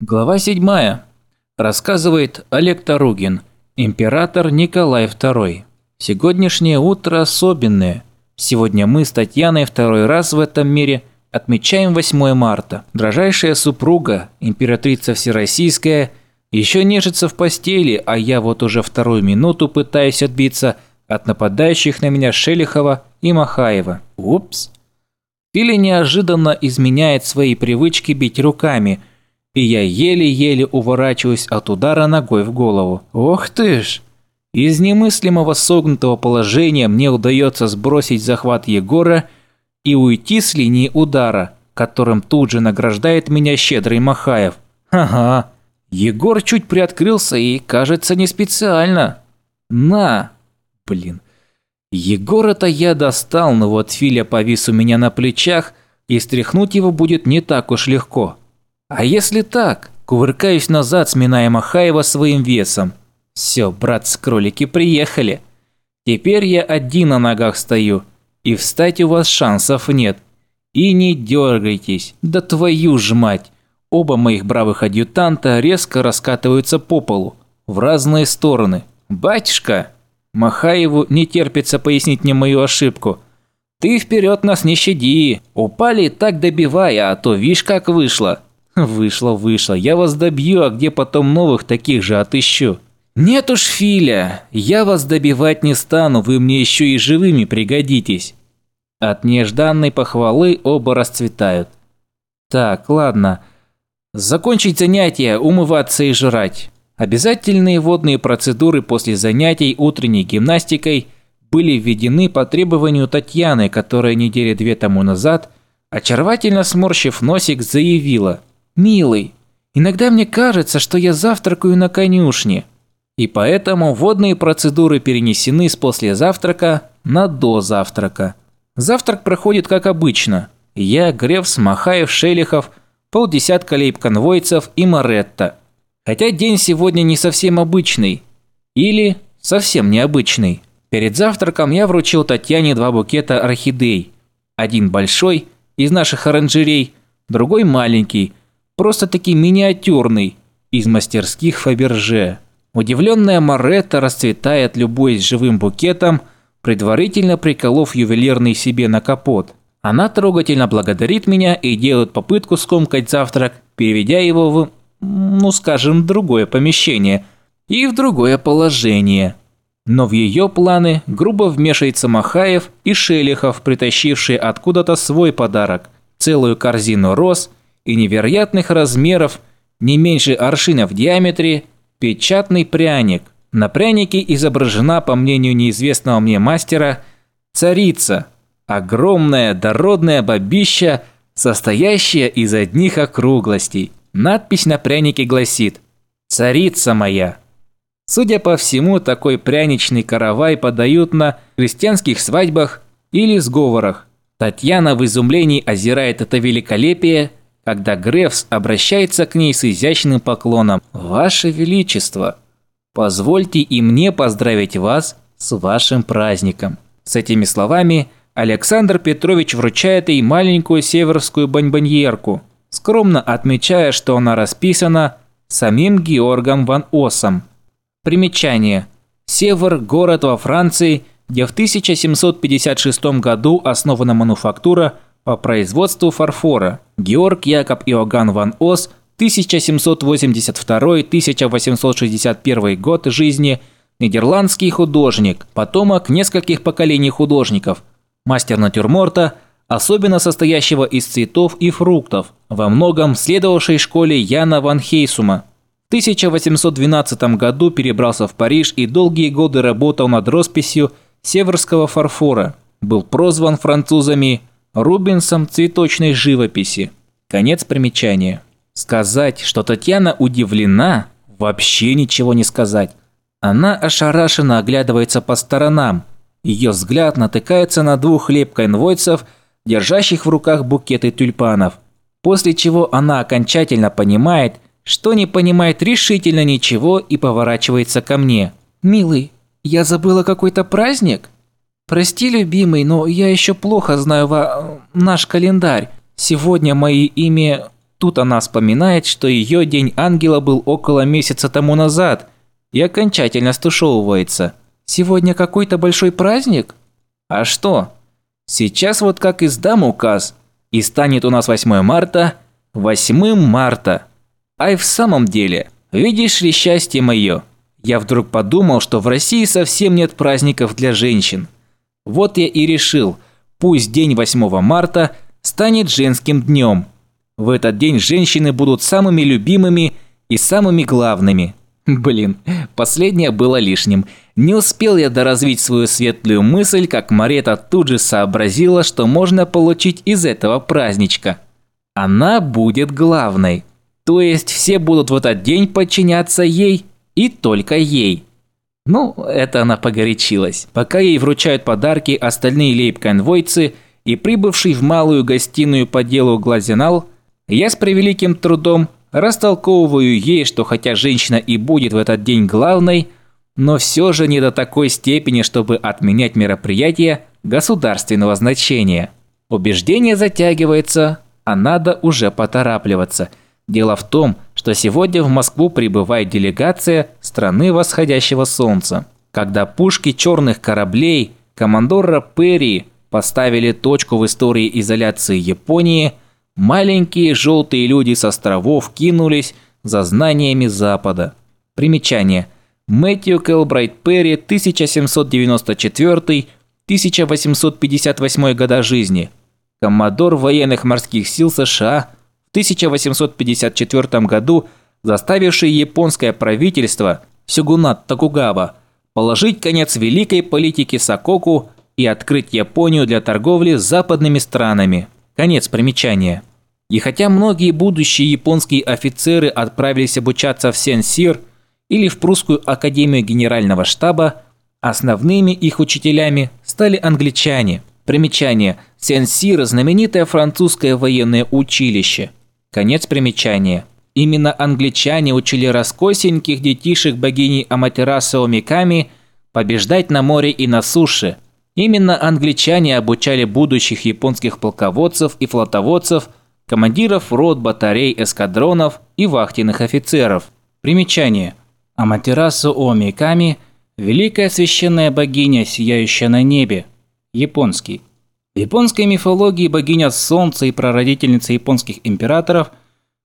Глава 7. Рассказывает Олег Таругин, император Николай II. Сегодняшнее утро особенное. Сегодня мы с Татьяной второй раз в этом мире отмечаем 8 марта. Дрожайшая супруга, императрица Всероссийская, еще нежится в постели, а я вот уже вторую минуту пытаюсь отбиться от нападающих на меня Шелихова и Махаева. Упс. Филя неожиданно изменяет свои привычки бить руками – и я еле-еле уворачиваюсь от удара ногой в голову. Ох ты ж! Из немыслимого согнутого положения мне удается сбросить захват Егора и уйти с линии удара, которым тут же награждает меня щедрый Махаев. Ага. Егор чуть приоткрылся и, кажется, не специально. На! Блин. Егора-то я достал, но вот Филя повис у меня на плечах, и стряхнуть его будет не так уж легко. А если так? Кувыркаюсь назад, сминая Махаева своим весом. Все, брат-кролики приехали. Теперь я один на ногах стою, и встать у вас шансов нет. И не дергайтесь, да твою ж мать. Оба моих бравых адъютанта резко раскатываются по полу, в разные стороны. «Батюшка!» Махаеву не терпится пояснить мне мою ошибку. «Ты вперед нас не щади! Упали так добивай, а то вишь как вышло!» Вышло, вышло. Я вас добью, а где потом новых таких же отыщу? Нет уж, Филя, я вас добивать не стану, вы мне еще и живыми пригодитесь. От нежданной похвалы оба расцветают. Так, ладно. Закончить занятия, умываться и жрать. Обязательные водные процедуры после занятий утренней гимнастикой были введены по требованию Татьяны, которая недели две тому назад, очаровательно сморщив носик, заявила – «Милый, иногда мне кажется, что я завтракаю на конюшне». И поэтому водные процедуры перенесены с после завтрака на до завтрака. Завтрак проходит как обычно. Я, Грефс, Махаев, Шелихов, полдесятка лейб-конвойцев и Маретта. Хотя день сегодня не совсем обычный. Или совсем необычный. Перед завтраком я вручил Татьяне два букета орхидей. Один большой, из наших оранжерей, другой маленький – просто-таки миниатюрный, из мастерских Фаберже. Удивленная Моретта расцветает, любуясь живым букетом, предварительно приколов ювелирный себе на капот. Она трогательно благодарит меня и делает попытку скомкать завтрак, переведя его в, ну скажем, другое помещение и в другое положение. Но в ее планы грубо вмешивается Махаев и Шелихов, притащившие откуда-то свой подарок – целую корзину роз – и невероятных размеров, не меньше аршина в диаметре, печатный пряник. На прянике изображена, по мнению неизвестного мне мастера, царица, огромная дородная бабища, состоящая из одних округлостей. Надпись на прянике гласит «Царица моя». Судя по всему, такой пряничный каравай подают на крестьянских свадьбах или сговорах. Татьяна в изумлении озирает это великолепие когда Грефс обращается к ней с изящным поклоном «Ваше Величество, позвольте и мне поздравить вас с вашим праздником». С этими словами Александр Петрович вручает ей маленькую северскую бонбоньерку, скромно отмечая, что она расписана самим Георгом ван Осом. Примечание. Север – город во Франции, где в 1756 году основана мануфактура – по производству фарфора. Георг Якоб Иоганн ван Ос, 1782-1861 год жизни, нидерландский художник, потомок нескольких поколений художников, мастер натюрморта, особенно состоящего из цветов и фруктов, во многом следовавшей школе Яна ван Хейсума. В 1812 году перебрался в Париж и долгие годы работал над росписью северского фарфора. Был прозван французами Рубинсом цветочной живописи. Конец примечания. Сказать, что Татьяна удивлена, вообще ничего не сказать. Она ошарашенно оглядывается по сторонам. Ее взгляд натыкается на двух хлеб-конвойцев, держащих в руках букеты тюльпанов. После чего она окончательно понимает, что не понимает решительно ничего и поворачивается ко мне. «Милый, я забыла какой-то праздник?» «Прости, любимый, но я еще плохо знаю ва... наш календарь. Сегодня мои имя... Тут она вспоминает, что ее День Ангела был около месяца тому назад и окончательно стушевывается. Сегодня какой-то большой праздник? А что? Сейчас вот как издам указ, и станет у нас 8 марта 8 марта. Ай в самом деле, видишь ли счастье мое? Я вдруг подумал, что в России совсем нет праздников для женщин. Вот я и решил, пусть день 8 марта станет женским днем – в этот день женщины будут самыми любимыми и самыми главными. Блин, последнее было лишним. Не успел я доразвить свою светлую мысль, как Марета тут же сообразила, что можно получить из этого праздничка. Она будет главной. То есть все будут в этот день подчиняться ей и только ей. Ну, это она погорячилась. Пока ей вручают подарки остальные лейб-конвойцы и прибывший в малую гостиную по делу Глазенал – я с превеликим трудом растолковываю ей, что хотя женщина и будет в этот день главной, но все же не до такой степени, чтобы отменять мероприятия государственного значения. Убеждение затягивается, а надо уже поторапливаться. Дело в том, что сегодня в Москву прибывает делегация страны восходящего солнца. Когда пушки черных кораблей командора Перри поставили точку в истории изоляции Японии – Маленькие желтые люди с островов кинулись за знаниями Запада. Примечание. Мэтью Келбрайт Перри, 1794-1858 года жизни. Коммодор военных морских сил США в 1854 году, заставивший японское правительство Сюгунат Токугава положить конец великой политике Сококу и открыть Японию для торговли с западными странами. Конец примечания. И хотя многие будущие японские офицеры отправились обучаться в Сен-Сир или в Прусскую академию генерального штаба, основными их учителями стали англичане. Примечание. Сен-Сир – знаменитое французское военное училище. Конец примечания. Именно англичане учили раскосеньких детишек богини Аматерасо Миками побеждать на море и на суше – Именно англичане обучали будущих японских полководцев и флотоводцев, командиров рот, батарей, эскадронов и вахтенных офицеров. Примечание. Аматерасу Омиками – великая священная богиня, сияющая на небе. Японский. В японской мифологии богиня Солнца и прародительница японских императоров –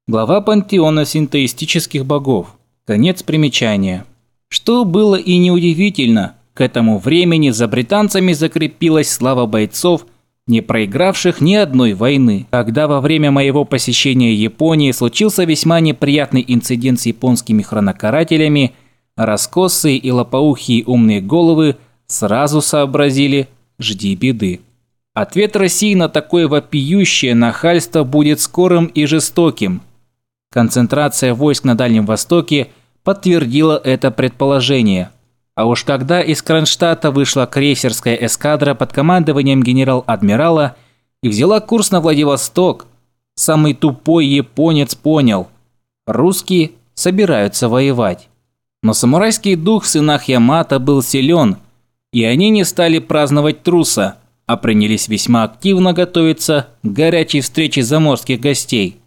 глава пантеона синтоистических богов. Конец примечания. Что было и неудивительно – к этому времени за британцами закрепилась слава бойцов, не проигравших ни одной войны. Когда во время моего посещения Японии случился весьма неприятный инцидент с японскими хронокарателями, раскосые и лопоухие умные головы сразу сообразили «жди беды». Ответ России на такое вопиющее нахальство будет скорым и жестоким. Концентрация войск на Дальнем Востоке подтвердила это предположение – а уж когда из Кронштадта вышла крейсерская эскадра под командованием генерал-адмирала и взяла курс на Владивосток, самый тупой японец понял – русские собираются воевать. Но самурайский дух в сынах Ямато был силен, и они не стали праздновать труса, а принялись весьма активно готовиться к горячей встрече заморских гостей.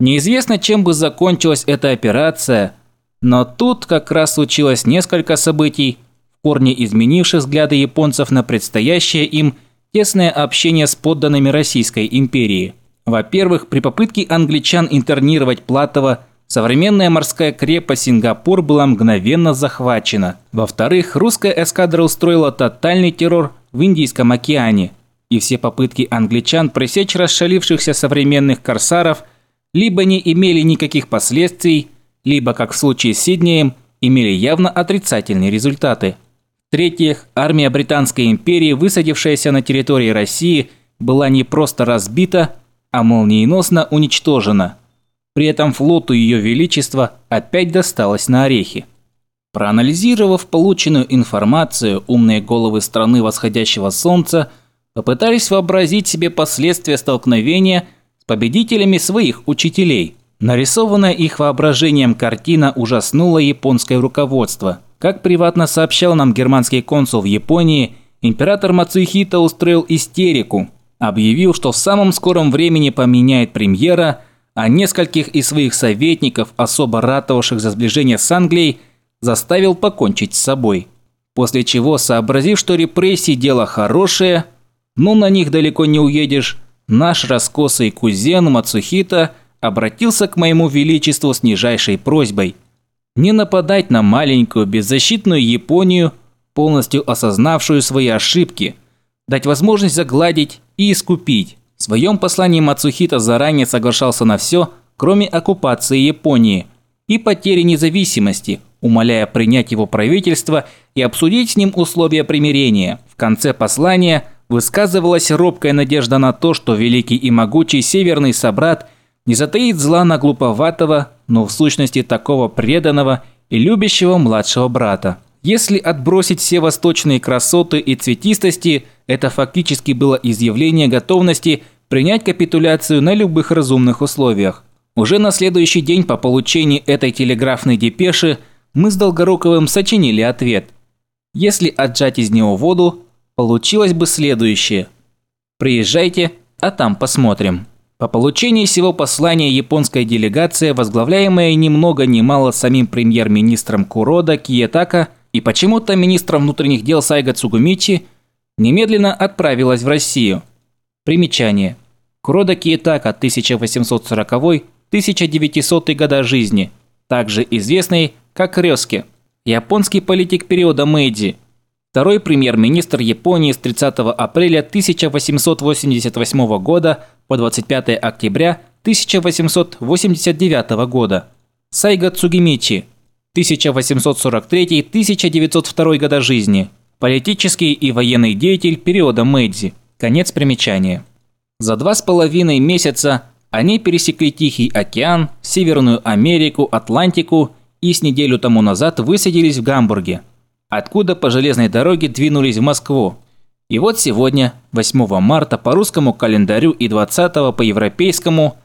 Неизвестно, чем бы закончилась эта операция – но тут как раз случилось несколько событий, в корне изменивших взгляды японцев на предстоящее им тесное общение с подданными Российской империи. Во-первых, при попытке англичан интернировать Платова современная морская крепость Сингапур была мгновенно захвачена. Во-вторых, русская эскадра устроила тотальный террор в Индийском океане, и все попытки англичан пресечь расшалившихся современных корсаров либо не имели никаких последствий, либо, как в случае с Сиднеем, имели явно отрицательные результаты. В-третьих, армия Британской империи, высадившаяся на территории России, была не просто разбита, а молниеносно уничтожена. При этом флоту Ее Величества опять досталось на орехи. Проанализировав полученную информацию, умные головы страны восходящего солнца попытались вообразить себе последствия столкновения победителями своих учителей – Нарисованная их воображением картина ужаснула японское руководство. Как приватно сообщал нам германский консул в Японии, император Мацухита устроил истерику, объявил, что в самом скором времени поменяет премьера, а нескольких из своих советников, особо ратовавших за сближение с Англией, заставил покончить с собой. После чего, сообразив, что репрессии – дело хорошее, но на них далеко не уедешь, наш раскосый кузен Мацухита обратился к моему величеству с нижайшей просьбой не нападать на маленькую беззащитную Японию, полностью осознавшую свои ошибки, дать возможность загладить и искупить. В своем послании Мацухита заранее соглашался на все, кроме оккупации Японии и потери независимости, умоляя принять его правительство и обсудить с ним условия примирения. В конце послания высказывалась робкая надежда на то, что великий и могучий северный собрат не затаит зла на глуповатого, но в сущности такого преданного и любящего младшего брата. Если отбросить все восточные красоты и цветистости, это фактически было изъявление готовности принять капитуляцию на любых разумных условиях. Уже на следующий день по получении этой телеграфной депеши мы с Долгоруковым сочинили ответ. Если отжать из него воду, получилось бы следующее. Приезжайте, а там посмотрим. По получении всего послания японская делегация, возглавляемая ни много ни мало самим премьер-министром Курода Киетака и почему-то министром внутренних дел Сайга Цугумичи, немедленно отправилась в Россию. Примечание. Курода Киетака 1840-1900 года жизни, также известный как Рёске, японский политик периода Мэйдзи, второй премьер-министр Японии с 30 апреля 1888 года по 25 октября 1889 года. Сайга Цугимичи, 1843-1902 года жизни. Политический и военный деятель периода Мэйдзи. Конец примечания. За два с половиной месяца они пересекли Тихий океан, Северную Америку, Атлантику и с неделю тому назад высадились в Гамбурге, откуда по железной дороге двинулись в Москву, и вот сегодня, 8 марта по русскому календарю и 20 по европейскому,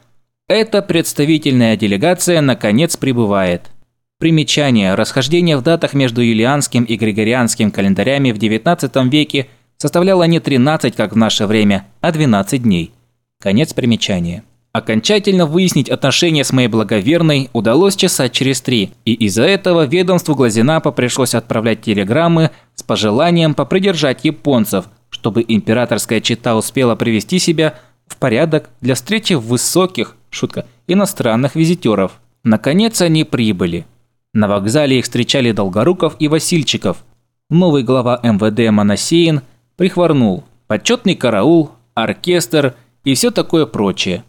эта представительная делегация наконец прибывает. Примечание. Расхождение в датах между юлианским и григорианским календарями в XIX веке составляло не 13, как в наше время, а 12 дней. Конец примечания. Окончательно выяснить отношения с моей благоверной удалось часа через три, и из-за этого ведомству Глазенапа пришлось отправлять телеграммы с пожеланием попридержать японцев, чтобы императорская чита успела привести себя в порядок для встречи высоких, шутка, иностранных визитеров. Наконец они прибыли. На вокзале их встречали Долгоруков и Васильчиков. Новый глава МВД Моносеин прихворнул. Почетный караул, оркестр и все такое прочее.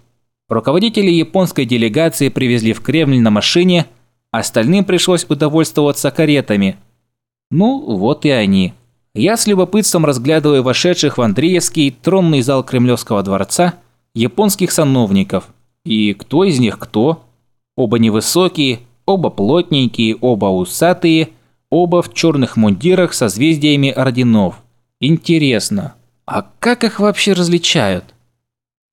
Руководители японской делегации привезли в Кремль на машине, остальным пришлось удовольствоваться каретами. Ну, вот и они. Я с любопытством разглядываю вошедших в Андреевский тронный зал Кремлевского дворца японских сановников. И кто из них кто? Оба невысокие, оба плотненькие, оба усатые, оба в черных мундирах со звездиями орденов. Интересно, а как их вообще различают?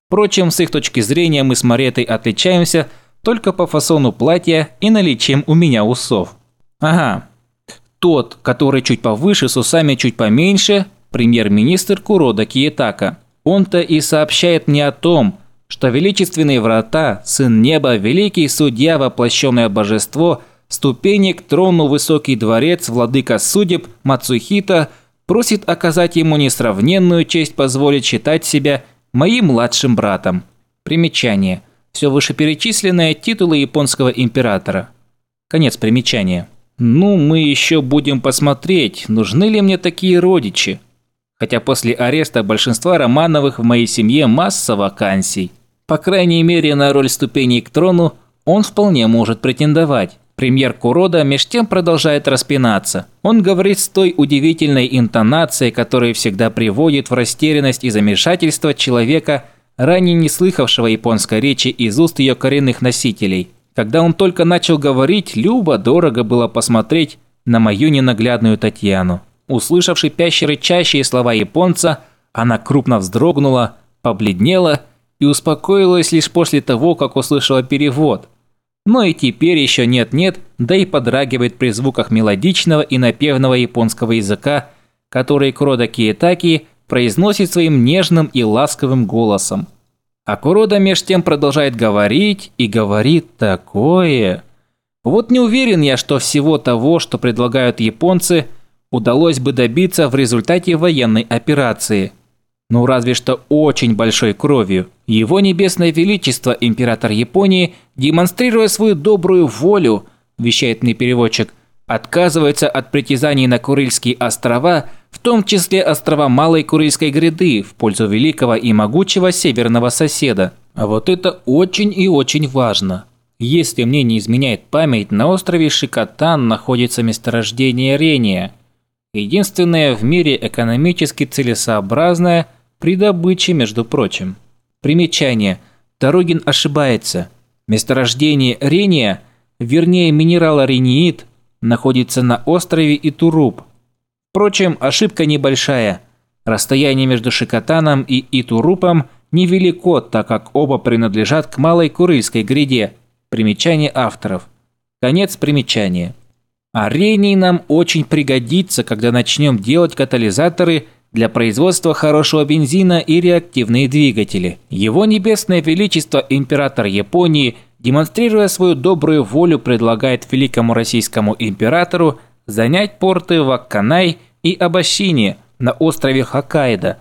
Впрочем, с их точки зрения мы с Маретой отличаемся только по фасону платья и наличием у меня усов. Ага, тот, который чуть повыше, с усами чуть поменьше, премьер-министр Курода Киетака. Он-то и сообщает мне о том, что величественные врата, сын неба, великий судья, воплощенное божество, ступени к трону высокий дворец, владыка судеб Мацухита просит оказать ему несравненную честь позволить считать себя моим младшим братом. Примечание. Все вышеперечисленное титулы японского императора. Конец примечания. Ну, мы еще будем посмотреть, нужны ли мне такие родичи. Хотя после ареста большинства Романовых в моей семье масса вакансий. По крайней мере, на роль ступеней к трону он вполне может претендовать. Премьер Курода меж тем продолжает распинаться. Он говорит с той удивительной интонацией, которая всегда приводит в растерянность и замешательство человека, ранее не слыхавшего японской речи из уст ее коренных носителей – когда он только начал говорить, Люба дорого было посмотреть на мою ненаглядную Татьяну. Услышав шипящие рычащие слова японца, она крупно вздрогнула, побледнела и успокоилась лишь после того, как услышала перевод. Но и теперь еще нет-нет, да и подрагивает при звуках мелодичного и напевного японского языка, который Крода Киетаки произносит своим нежным и ласковым голосом. А Курода меж тем продолжает говорить и говорит такое. Вот не уверен я, что всего того, что предлагают японцы, удалось бы добиться в результате военной операции. Ну разве что очень большой кровью. Его небесное величество, император Японии, демонстрируя свою добрую волю, вещает мне переводчик, отказывается от притязаний на Курильские острова, в том числе острова Малой Курильской гряды, в пользу великого и могучего северного соседа. А вот это очень и очень важно. Если мне не изменяет память, на острове Шикотан находится месторождение рения. Единственное в мире экономически целесообразное при добыче, между прочим. Примечание. Дорогин ошибается. Месторождение рения, вернее минерала рениит, находится на острове Итуруп. Впрочем, ошибка небольшая. Расстояние между Шикотаном и Итурупом невелико, так как оба принадлежат к Малой Курильской гряде. Примечание авторов. Конец примечания. А рений нам очень пригодится, когда начнем делать катализаторы для производства хорошего бензина и реактивные двигатели. Его Небесное Величество Император Японии – демонстрируя свою добрую волю, предлагает великому российскому императору занять порты в Акканай и Абашине на острове Хоккайдо,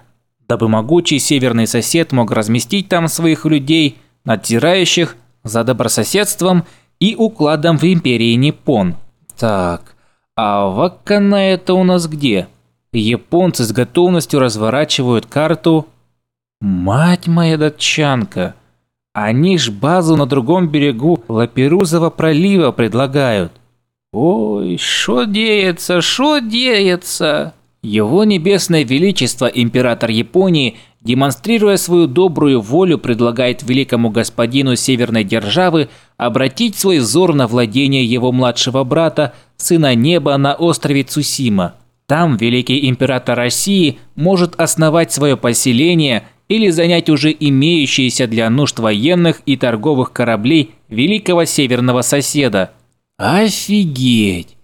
дабы могучий северный сосед мог разместить там своих людей, надзирающих за добрососедством и укладом в империи Ниппон. Так, а в Акканай это у нас где? Японцы с готовностью разворачивают карту. Мать моя датчанка! Они ж базу на другом берегу Лаперузова пролива предлагают. Ой, что деется, что деется? Его небесное величество, император Японии, демонстрируя свою добрую волю, предлагает великому господину северной державы обратить свой взор на владение его младшего брата, сына неба на острове Цусима. Там великий император России может основать свое поселение – или занять уже имеющиеся для нужд военных и торговых кораблей великого северного соседа. Офигеть!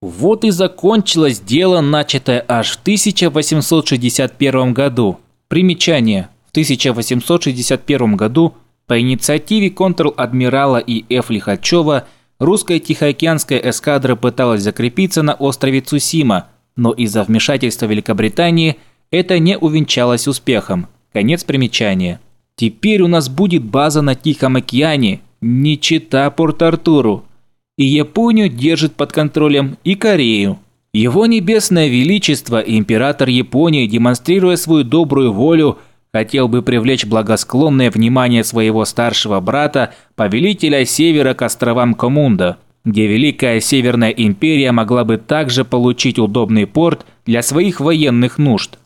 Вот и закончилось дело, начатое аж в 1861 году. Примечание. В 1861 году по инициативе контр-адмирала И.Ф. Лихачева русская Тихоокеанская эскадра пыталась закрепиться на острове Цусима, но из-за вмешательства Великобритании это не увенчалось успехом. Конец примечания. Теперь у нас будет база на Тихом океане, не чита Порт-Артуру. И Японию держит под контролем и Корею. Его Небесное Величество, император Японии, демонстрируя свою добрую волю, хотел бы привлечь благосклонное внимание своего старшего брата, повелителя Севера к островам Комунда, где Великая Северная Империя могла бы также получить удобный порт для своих военных нужд.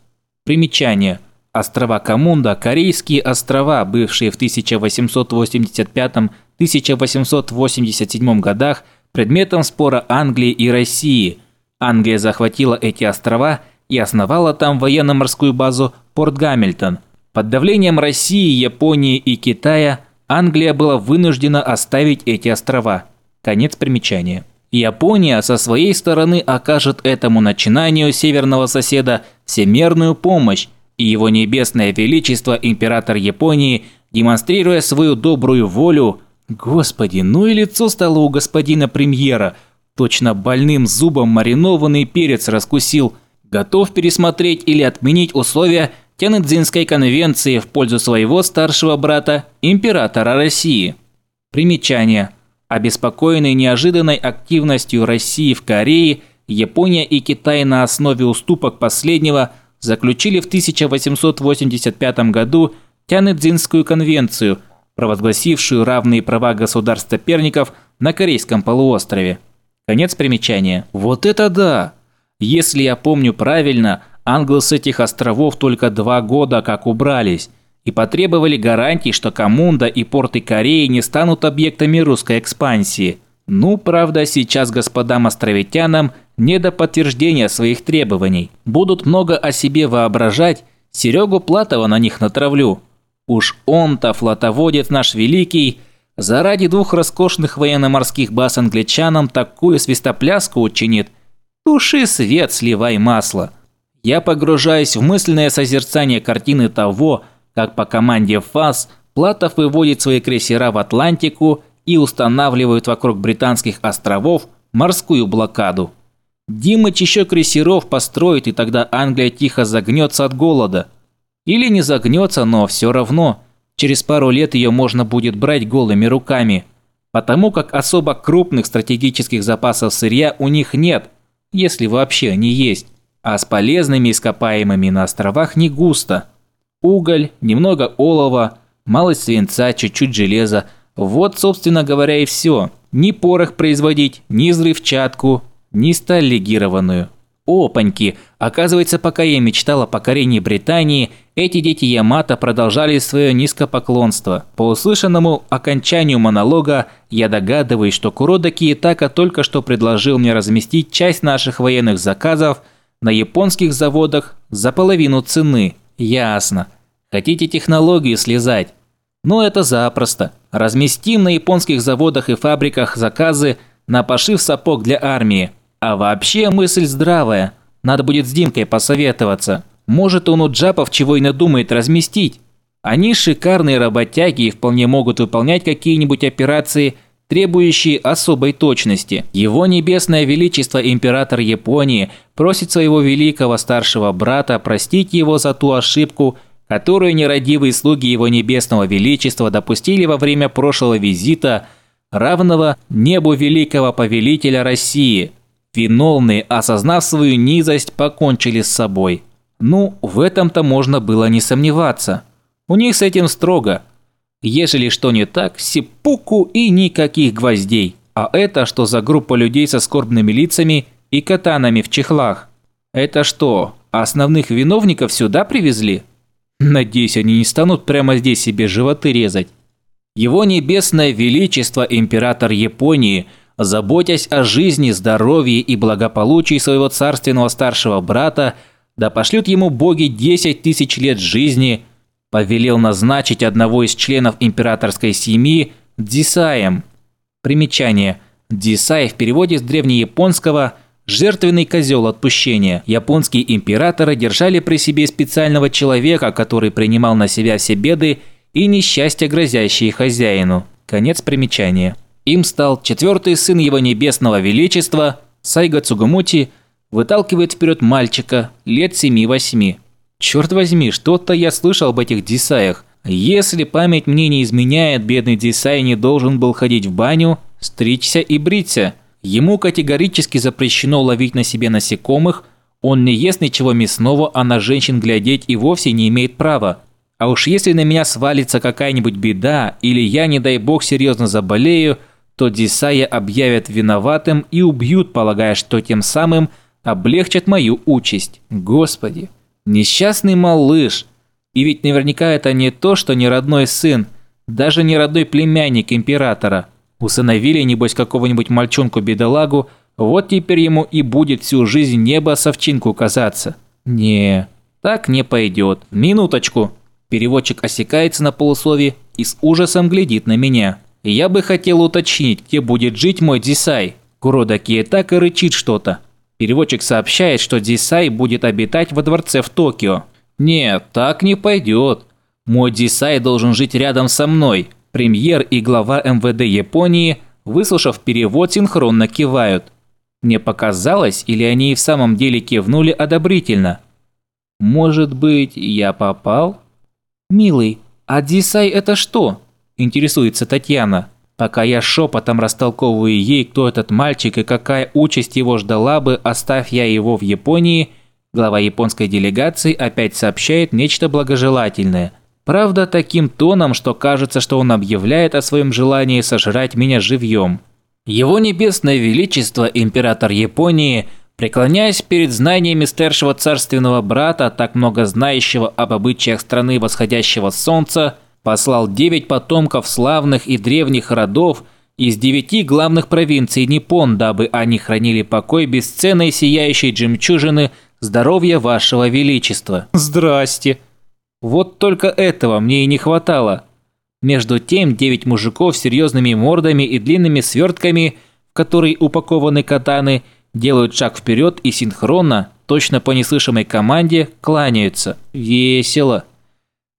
Примечание – Острова Камунда – корейские острова, бывшие в 1885-1887 годах предметом спора Англии и России. Англия захватила эти острова и основала там военно-морскую базу Порт Гамильтон. Под давлением России, Японии и Китая Англия была вынуждена оставить эти острова. Конец примечания. Япония со своей стороны окажет этому начинанию северного соседа всемерную помощь, и его небесное величество император Японии, демонстрируя свою добрую волю, господи, ну и лицо стало у господина премьера, точно больным зубом маринованный перец раскусил, готов пересмотреть или отменить условия Тяньцзинской конвенции в пользу своего старшего брата, императора России. Примечание. Обеспокоенный неожиданной активностью России в Корее, Япония и Китай на основе уступок последнего – заключили в 1885 году Тяньцзинскую конвенцию, провозгласившую равные права государств-соперников на Корейском полуострове. Конец примечания. Вот это да! Если я помню правильно, англы с этих островов только два года как убрались и потребовали гарантий, что Камунда и порты Кореи не станут объектами русской экспансии. Ну, правда, сейчас господам островитянам не до подтверждения своих требований. Будут много о себе воображать, Серегу Платова на них натравлю. Уж он-то, флотоводец наш великий, заради двух роскошных военно-морских баз англичанам такую свистопляску учинит. Туши свет, сливай масло. Я погружаюсь в мысленное созерцание картины того, как по команде ФАС Платов выводит свои крейсера в Атлантику и устанавливает вокруг британских островов морскую блокаду. Димыч еще крейсеров построит, и тогда Англия тихо загнется от голода. Или не загнется, но все равно. Через пару лет ее можно будет брать голыми руками. Потому как особо крупных стратегических запасов сырья у них нет, если вообще они есть. А с полезными ископаемыми на островах не густо. Уголь, немного олова, малость свинца, чуть-чуть железа. Вот, собственно говоря, и все. Ни порох производить, ни взрывчатку, ни сталь легированную. Опаньки! Оказывается, пока я мечтал о покорении Британии, эти дети Ямато продолжали свое низкопоклонство. По услышанному окончанию монолога я догадываюсь, что Курода Киетака только что предложил мне разместить часть наших военных заказов на японских заводах за половину цены. Ясно. Хотите технологию слезать? Ну это запросто. Разместим на японских заводах и фабриках заказы на пошив сапог для армии. А вообще мысль здравая. Надо будет с Димкой посоветоваться. Может он у джапов чего и надумает разместить. Они шикарные работяги и вполне могут выполнять какие-нибудь операции, требующие особой точности. Его небесное величество император Японии просит своего великого старшего брата простить его за ту ошибку, которую нерадивые слуги его небесного величества допустили во время прошлого визита, равного небу великого повелителя России – Виновные, осознав свою низость, покончили с собой. Ну, в этом-то можно было не сомневаться. У них с этим строго. Ежели что не так, сипуку и никаких гвоздей. А это что за группа людей со скорбными лицами и катанами в чехлах? Это что, основных виновников сюда привезли? Надеюсь, они не станут прямо здесь себе животы резать. Его небесное величество император Японии – заботясь о жизни, здоровье и благополучии своего царственного старшего брата, да пошлют ему боги 10 тысяч лет жизни, повелел назначить одного из членов императорской семьи Дисаем. Примечание. Дисай в переводе с древнеяпонского «жертвенный козел отпущения». Японские императоры держали при себе специального человека, который принимал на себя все беды и несчастья, грозящие хозяину. Конец примечания. Им стал четвертый сын его небесного величества, Сайга Цугумути, выталкивает вперед мальчика лет семи-восьми. Черт возьми, что-то я слышал об этих десаях. Если память мне не изменяет, бедный десай не должен был ходить в баню, стричься и бриться. Ему категорически запрещено ловить на себе насекомых, он не ест ничего мясного, а на женщин глядеть и вовсе не имеет права. А уж если на меня свалится какая-нибудь беда, или я, не дай бог, серьезно заболею – то Дисая объявят виноватым и убьют, полагая, что тем самым облегчат мою участь. Господи, несчастный малыш. И ведь наверняка это не то, что не родной сын, даже не родной племянник императора. Усыновили, небось, какого-нибудь мальчонку-бедолагу, вот теперь ему и будет всю жизнь небо совчинку казаться. Не, так не пойдет. Минуточку. Переводчик осекается на полуслове и с ужасом глядит на меня. Я бы хотел уточнить, где будет жить мой Дисай. Курода так и рычит что-то. Переводчик сообщает, что Дисай будет обитать во дворце в Токио. Нет, так не пойдет. Мой Дисай должен жить рядом со мной. Премьер и глава МВД Японии, выслушав перевод, синхронно кивают. Мне показалось, или они и в самом деле кивнули одобрительно. Может быть, я попал? Милый, а Дисай это что? Интересуется Татьяна. Пока я шепотом растолковываю ей, кто этот мальчик и какая участь его ждала бы, оставь я его в Японии, глава японской делегации опять сообщает нечто благожелательное. Правда, таким тоном, что кажется, что он объявляет о своем желании сожрать меня живьем. Его небесное величество, император Японии, преклоняясь перед знаниями старшего царственного брата, так много знающего об обычаях страны восходящего солнца, послал девять потомков славных и древних родов из девяти главных провинций Ниппон, дабы они хранили покой бесценной сияющей жемчужины здоровья вашего величества. Здрасте. Вот только этого мне и не хватало. Между тем девять мужиков с серьезными мордами и длинными свертками, в которые упакованы катаны, делают шаг вперед и синхронно, точно по неслышимой команде, кланяются. Весело.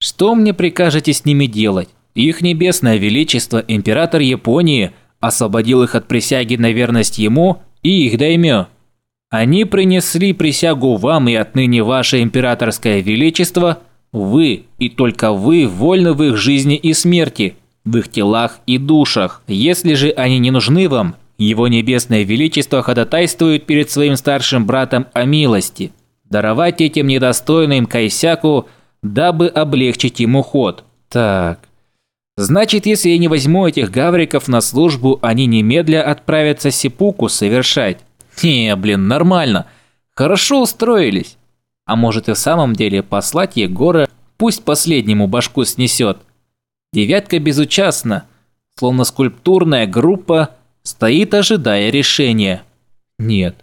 Что мне прикажете с ними делать? Их небесное величество, император Японии, освободил их от присяги на верность ему и их даймё. Они принесли присягу вам, и отныне ваше императорское величество, вы и только вы вольны в их жизни и смерти, в их телах и душах. Если же они не нужны вам, его небесное величество ходатайствует перед своим старшим братом о милости. Даровать этим недостойным кайсяку, дабы облегчить ему ход. Так, Значит, если я не возьму этих гавриков на службу, они немедля отправятся Сипуку совершать. Не, блин, нормально. Хорошо устроились. А может и в самом деле послать Егора, пусть последнему башку снесет. Девятка безучастна, словно скульптурная группа, стоит ожидая решения. Нет,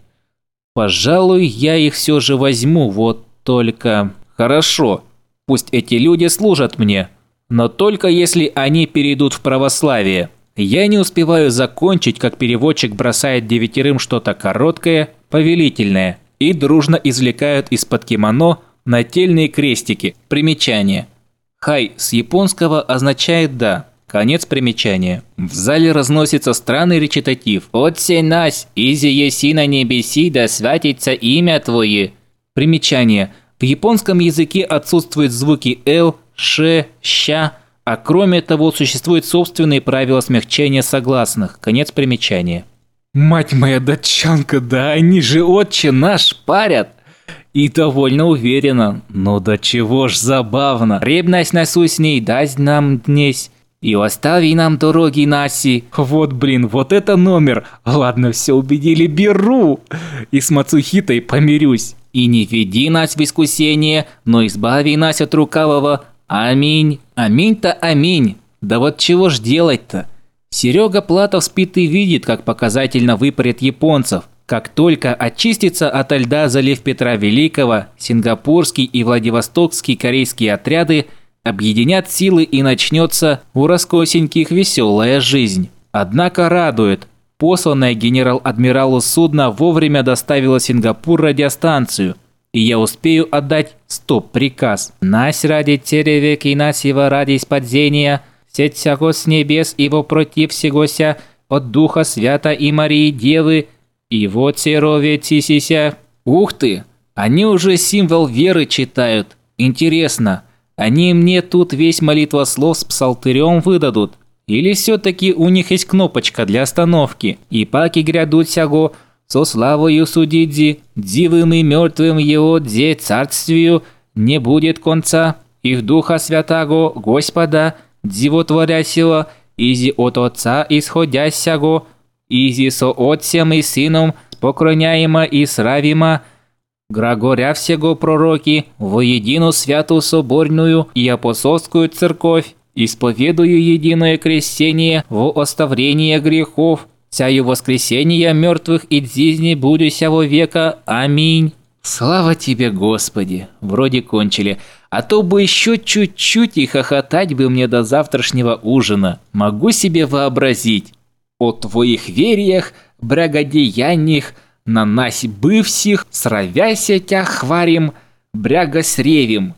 пожалуй, я их все же возьму, вот только... Хорошо, пусть эти люди служат мне, но только если они перейдут в православие. Я не успеваю закончить, как переводчик бросает девятерым что-то короткое, повелительное, и дружно извлекают из-под кимоно нательные крестики. Примечание. «Хай» с японского означает «да». Конец примечания. В зале разносится странный речитатив. «Отсе нас, изи еси на небеси, да святится имя Твое». Примечание. В японском языке отсутствуют звуки «л», «ш», «ща», а кроме того существуют собственные правила смягчения согласных. Конец примечания. Мать моя датчанка, да они же отче наш парят. И довольно уверенно. Ну да чего ж забавно. Ребность насу с ней, дасть нам днесь. И остави нам дороги наси. Вот блин, вот это номер. Ладно, все убедили, беру. И с Мацухитой помирюсь. И не веди нас в искусение, но избави нас от рукавого. Аминь. Аминь-то аминь. Да вот чего ж делать-то? Серега Платов спит и видит, как показательно выпарит японцев. Как только очистится от льда залив Петра Великого, сингапурский и владивостокский корейские отряды объединят силы и начнется у раскосеньких веселая жизнь. Однако радует, посланное генерал-адмиралу судно вовремя доставило Сингапур радиостанцию – и я успею отдать стоп-приказ. Нась ради теревек и насива ради спадзения, сеть с небес и против всегося, от Духа Свята и Марии Девы, и вот серове тисися. Ух ты, они уже символ веры читают. Интересно, они мне тут весь молитвослов с псалтырем выдадут? Или все-таки у них есть кнопочка для остановки? И паки грядут сяго, со славою судиди, дивым и мертвым его де царствию не будет конца, их Духа Святаго, Господа, дивотворящего, изи от Отца исходящего, изи со Отцем и Сыном, покроняемо и сравимо, Грагоря всего пророки, воедину святую соборную и апостольскую церковь, исповедую единое крещение во оставление грехов, Сяю воскресения мертвых и дзизни будущего века. Аминь. Слава тебе, Господи. Вроде кончили. А то бы еще чуть-чуть и хохотать бы мне до завтрашнего ужина. Могу себе вообразить. О твоих вериях, брагодеяниях, на нас бывших, сравяся тя хварим, бряга сревим.